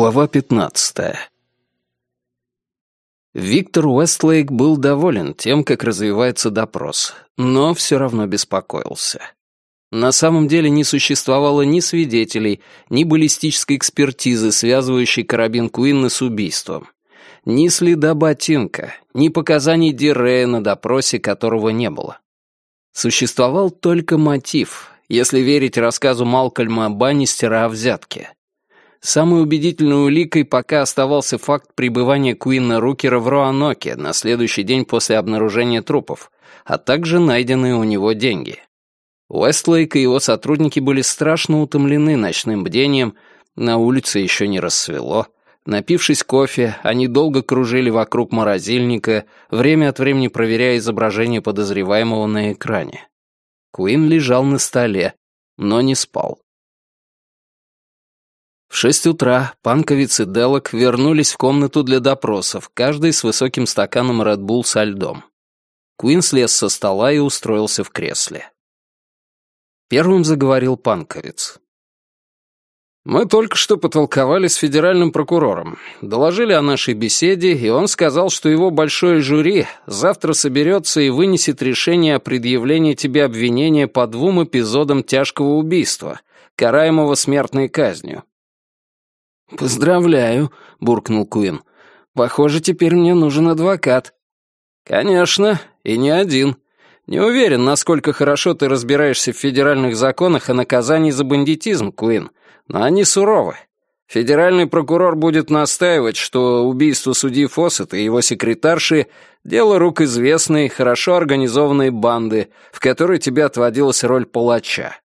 Глава 15. Виктор Уэстлейк был доволен тем, как развивается допрос, но все равно беспокоился. На самом деле не существовало ни свидетелей, ни баллистической экспертизы, связывающей карабин Куинна с убийством, ни следа ботинка, ни показаний Дирея на допросе, которого не было. Существовал только мотив, если верить рассказу Малкольма Баннистера о взятке — Самой убедительной уликой пока оставался факт пребывания Куинна Рукера в Роаноке на следующий день после обнаружения трупов, а также найденные у него деньги. Уэстлейк и его сотрудники были страшно утомлены ночным бдением, на улице еще не рассвело. Напившись кофе, они долго кружили вокруг морозильника, время от времени проверяя изображение подозреваемого на экране. Куин лежал на столе, но не спал. В шесть утра Панковиц и Делок вернулись в комнату для допросов, каждый с высоким стаканом Red Bull со льдом. Куин слез со стола и устроился в кресле. Первым заговорил Панковиц. «Мы только что потолковали с федеральным прокурором, доложили о нашей беседе, и он сказал, что его большое жюри завтра соберется и вынесет решение о предъявлении тебе обвинения по двум эпизодам тяжкого убийства, караемого смертной казнью. «Поздравляю», — буркнул Куин. «Похоже, теперь мне нужен адвокат». «Конечно, и не один. Не уверен, насколько хорошо ты разбираешься в федеральных законах о наказании за бандитизм, Куин, но они суровы. Федеральный прокурор будет настаивать, что убийство судьи Фоссета и его секретарши — дело рук известной, хорошо организованной банды, в которой тебе отводилась роль палача.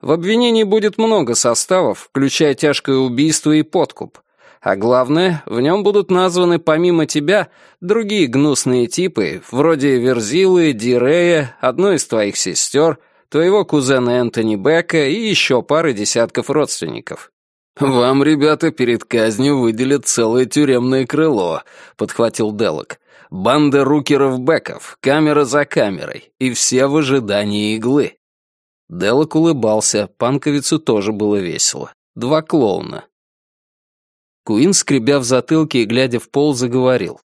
В обвинении будет много составов, включая тяжкое убийство и подкуп. А главное, в нем будут названы помимо тебя другие гнусные типы, вроде Верзилы, Дирея, одной из твоих сестер, твоего кузена Энтони Бека и еще пары десятков родственников. «Вам, ребята, перед казнью выделят целое тюремное крыло», — подхватил Делок. «Банда рукеров-беков, камера за камерой, и все в ожидании иглы». Делок улыбался, Панковицу тоже было весело. Два клоуна. Куин, скребя в затылке и глядя в пол, заговорил.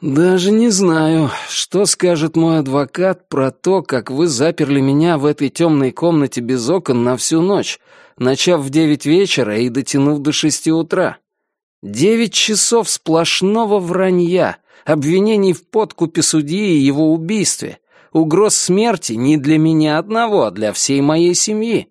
«Даже не знаю, что скажет мой адвокат про то, как вы заперли меня в этой темной комнате без окон на всю ночь, начав в девять вечера и дотянув до шести утра. Девять часов сплошного вранья, обвинений в подкупе судьи и его убийстве, угроз смерти не для меня одного, а для всей моей семьи.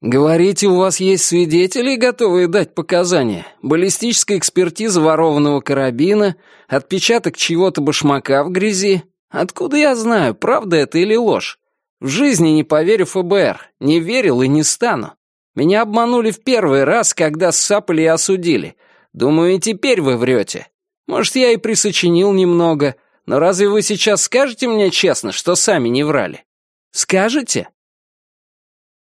Говорите, у вас есть свидетели, готовые дать показания? Баллистическая экспертиза ворованного карабина, отпечаток чьего-то башмака в грязи? Откуда я знаю, правда это или ложь? В жизни не поверю ФБР, не верил и не стану. Меня обманули в первый раз, когда ссапали и осудили. Думаю, и теперь вы врете. Может, я и присочинил немного, но разве вы сейчас скажете мне честно, что сами не врали? Скажете?»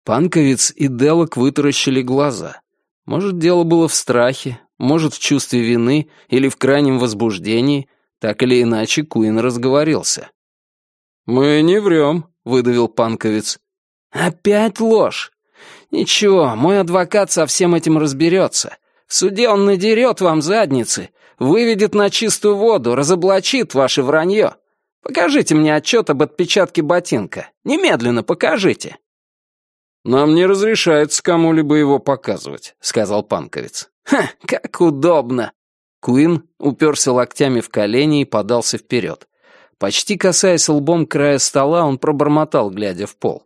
Панковец и Делок вытаращили глаза. Может, дело было в страхе, может, в чувстве вины или в крайнем возбуждении. Так или иначе, Куин разговорился. «Мы не врем», — выдавил Панковец. «Опять ложь. Ничего, мой адвокат со всем этим разберется. В суде он надерет вам задницы, выведет на чистую воду, разоблачит ваше вранье. Покажите мне отчет об отпечатке ботинка. Немедленно покажите». «Нам не разрешается кому-либо его показывать», — сказал Панковец. «Ха, как удобно!» Куин уперся локтями в колени и подался вперед. Почти касаясь лбом края стола, он пробормотал, глядя в пол.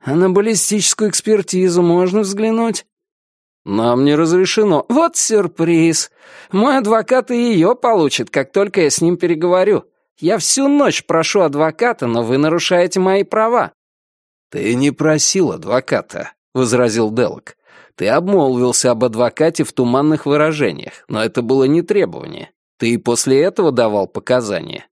«А на баллистическую экспертизу можно взглянуть?» «Нам не разрешено». «Вот сюрприз. Мой адвокат и ее получит, как только я с ним переговорю. Я всю ночь прошу адвоката, но вы нарушаете мои права». «Ты не просил адвоката», — возразил Делок. «Ты обмолвился об адвокате в туманных выражениях, но это было не требование. Ты и после этого давал показания».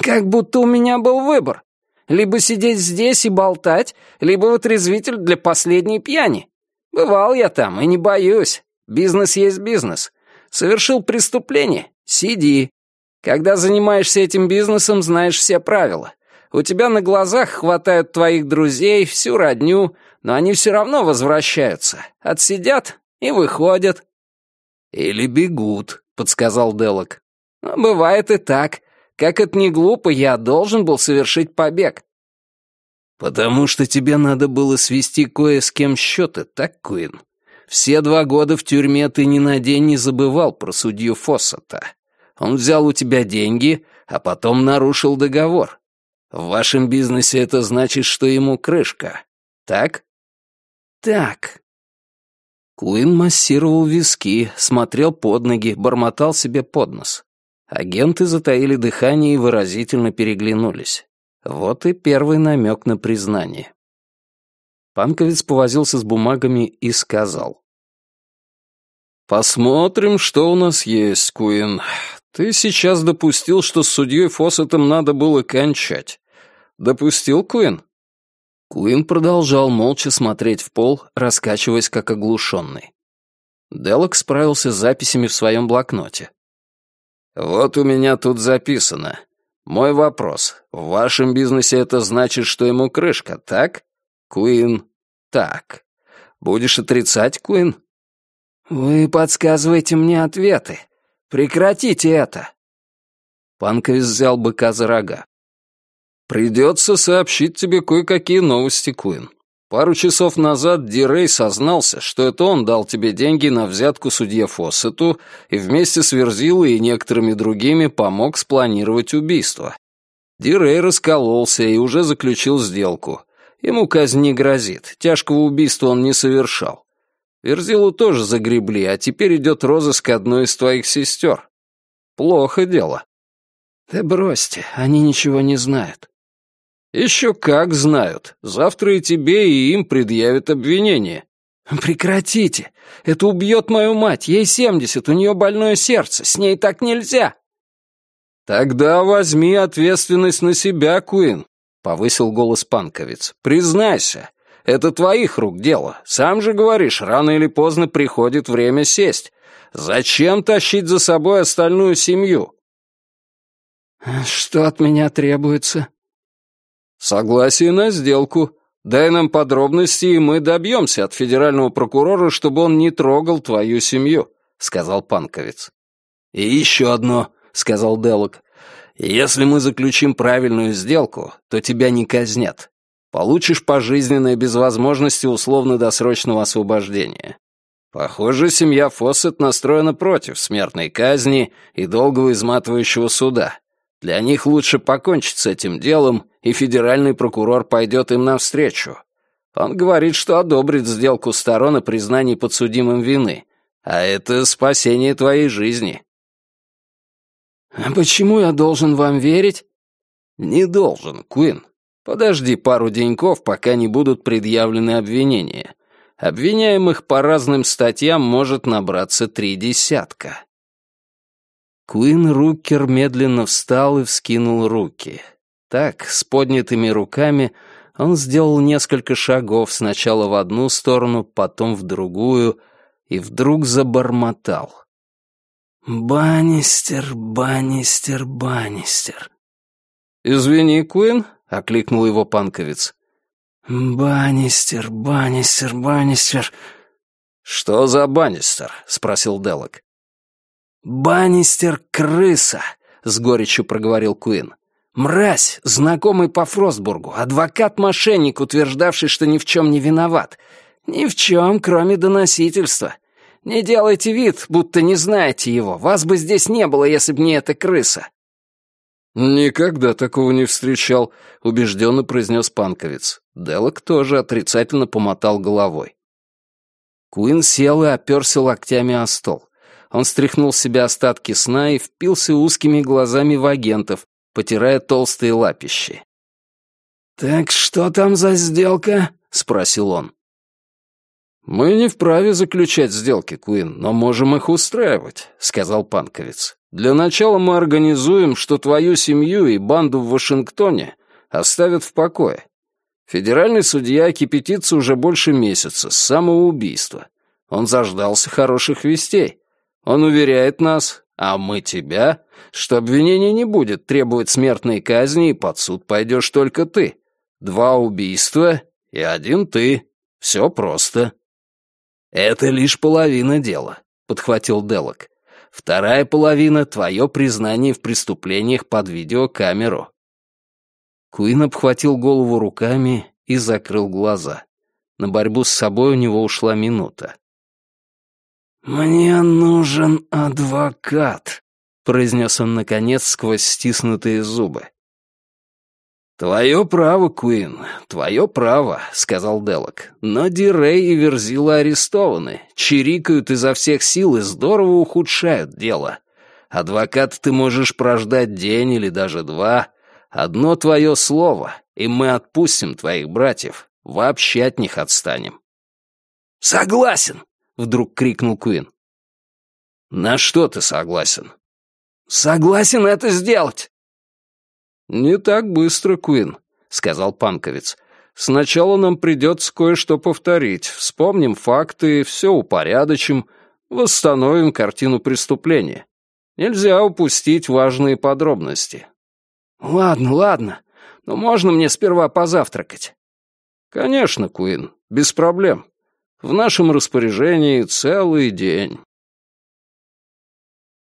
«Как будто у меня был выбор. Либо сидеть здесь и болтать, либо вытрезвитель для последней пьяни. Бывал я там и не боюсь. Бизнес есть бизнес. Совершил преступление? Сиди. Когда занимаешься этим бизнесом, знаешь все правила. У тебя на глазах хватают твоих друзей, всю родню, но они все равно возвращаются. Отсидят и выходят. «Или бегут», — подсказал Делок. «Бывает и так. Как это не глупо, я должен был совершить побег». «Потому что тебе надо было свести кое с кем счеты, так, Куин? Все два года в тюрьме ты ни на день не забывал про судью Фоссета. Он взял у тебя деньги, а потом нарушил договор. В вашем бизнесе это значит, что ему крышка. Так? Так. Куин массировал виски, смотрел под ноги, бормотал себе под нос. Агенты затаили дыхание и выразительно переглянулись. Вот и первый намек на признание. Панковец повозился с бумагами и сказал. «Посмотрим, что у нас есть, Куин. Ты сейчас допустил, что с судьей Фоссетом надо было кончать. Допустил, Куин?» Куин продолжал молча смотреть в пол, раскачиваясь как оглушенный. Делок справился с записями в своем блокноте. «Вот у меня тут записано. Мой вопрос. В вашем бизнесе это значит, что ему крышка, так? Куин, так. Будешь отрицать, Куин?» «Вы подсказываете мне ответы. Прекратите это!» Панковис взял быка за рога. «Придется сообщить тебе кое-какие новости, Куин. Пару часов назад Дирей сознался, что это он дал тебе деньги на взятку судье Фоссету и вместе с Верзилой и некоторыми другими помог спланировать убийство. Дирей раскололся и уже заключил сделку. Ему казнь не грозит, тяжкого убийства он не совершал. Верзилу тоже загребли, а теперь идет розыск одной из твоих сестер. Плохо дело. Да бросьте, они ничего не знают. Еще как знают. Завтра и тебе, и им предъявят обвинение. Прекратите. Это убьет мою мать. Ей семьдесят, у нее больное сердце. С ней так нельзя. Тогда возьми ответственность на себя, Куин, повысил голос Панковец. Признайся, это твоих рук дело. Сам же говоришь, рано или поздно приходит время сесть. Зачем тащить за собой остальную семью? Что от меня требуется? Согласие на сделку. Дай нам подробности, и мы добьемся от федерального прокурора, чтобы он не трогал твою семью, сказал Панковец. И еще одно, сказал Делок. Если мы заключим правильную сделку, то тебя не казнят. Получишь пожизненное без возможности условно-досрочного освобождения. Похоже, семья Фоссет настроена против смертной казни и долгого изматывающего суда. Для них лучше покончить с этим делом, и федеральный прокурор пойдет им навстречу. Он говорит, что одобрит сделку сторон о признании подсудимым вины, а это спасение твоей жизни. «А почему я должен вам верить?» «Не должен, Куин. Подожди пару деньков, пока не будут предъявлены обвинения. Обвиняемых по разным статьям может набраться три десятка. Куин Руккер медленно встал и вскинул руки. Так, с поднятыми руками, он сделал несколько шагов сначала в одну сторону, потом в другую, и вдруг забормотал. «Баннистер, Баннистер, Баннистер». «Извини, Куин, — окликнул его панковец. «Баннистер, Баннистер, Баннистер...» «Что за Баннистер?» — спросил Делок. «Баннистер — крыса», — с горечью проговорил Куин. «Мразь, знакомый по Фростбургу, адвокат-мошенник, утверждавший, что ни в чем не виноват. Ни в чем, кроме доносительства. Не делайте вид, будто не знаете его. Вас бы здесь не было, если бы не эта крыса. «Никогда такого не встречал», — убежденно произнес Панковец. Делок тоже отрицательно помотал головой. Куин сел и оперся локтями о стол. Он стряхнул с себя остатки сна и впился узкими глазами в агентов, потирая толстые лапищи. «Так что там за сделка?» — спросил он. «Мы не вправе заключать сделки, Куин, но можем их устраивать», — сказал Панковец. Для начала мы организуем, что твою семью и банду в Вашингтоне оставят в покое. Федеральный судья кипятится уже больше месяца, с самого убийства. Он заждался хороших вестей. Он уверяет нас, а мы тебя, что обвинение не будет требовать смертной казни, и под суд пойдешь только ты. Два убийства и один ты. Все просто. Это лишь половина дела. подхватил Делок. «Вторая половина — твое признание в преступлениях под видеокамеру». Куин обхватил голову руками и закрыл глаза. На борьбу с собой у него ушла минута. «Мне нужен адвокат», — произнес он, наконец, сквозь стиснутые зубы. «Твое право, Куин, твое право», — сказал Делок. «Но Дирей и Верзила арестованы, чирикают изо всех сил и здорово ухудшают дело. Адвоката ты можешь прождать день или даже два, Одно твое слово, и мы отпустим твоих братьев. Вообще от них отстанем». «Согласен!» — вдруг крикнул Куин. «На что ты согласен?» «Согласен это сделать!» «Не так быстро, Куин», — сказал Панковец. «Сначала нам придется кое-что повторить. Вспомним факты, все упорядочим, восстановим картину преступления. Нельзя упустить важные подробности. «Ладно, ладно, но можно мне сперва позавтракать?» «Конечно, Куин, без проблем. В нашем распоряжении целый день».